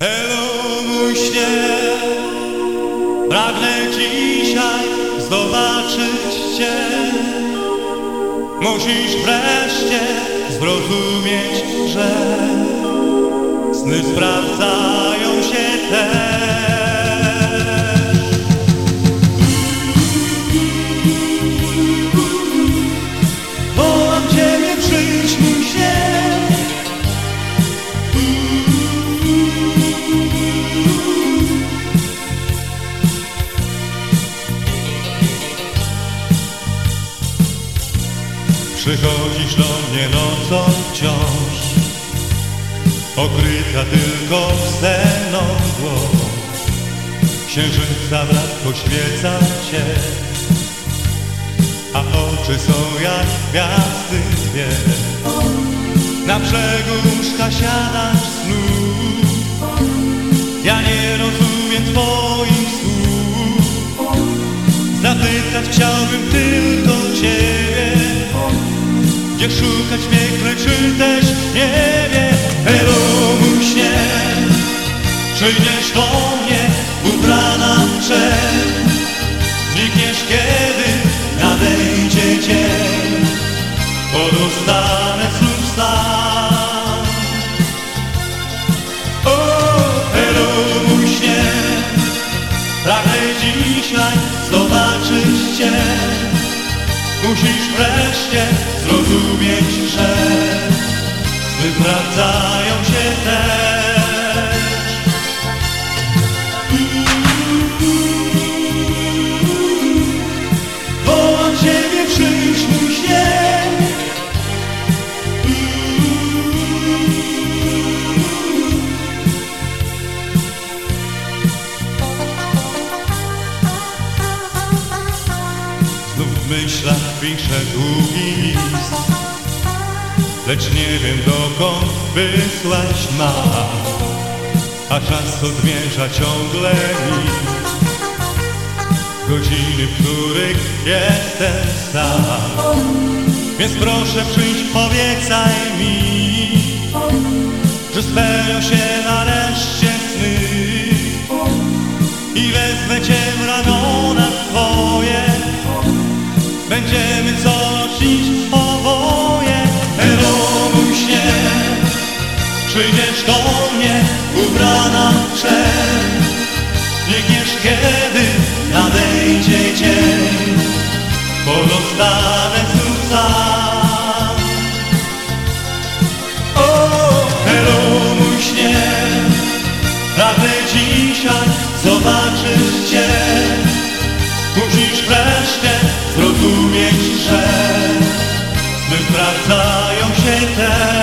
Hello, mój śnie, pragnę dzisiaj zobaczyć Cię. Musisz wreszcie zrozumieć, że sny sprawdzają się też. Przychodzisz do mnie nocą wciąż Okryta tylko wsenną mgłą Księżyca blask poświeca cię A oczy są jak gwiazdy dwie. Na brzegu łóżka siadasz snu. Ja nie rozumiem twoich słów. Zapytać chciałbym tylko ciebie gdzie szukać piękne, czy też nie wie Hello, mój śnie. Przyjdziesz do mnie ubrana w czerń. Znikniesz, kiedy nadejdzie dzień. Podostanę znów sam O, hello, mój śnie. Pragnę dzisiaj zobaczyć Cię Musisz wreszcie zrozumieć, że sny sprawdzają się też. W myślach piszę długi list. Lecz nie wiem dokąd wysłać ma. A czas odmierza ciągle mi. Godziny, w których jestem sam. Więc proszę przyjdź, powiedzaj mi Że spełnią się nareszcie będziemy coś iść oboje. Romuś nie, przyjdziesz do mnie ubrana w czerń. Biegniesz kiedy nadejdzie dzień, bo zostanę sam. O, Romuś nie, pragnę dzisiaj zobaczysz Cię. Musisz wreszcie zrozumieć, że wypracają się te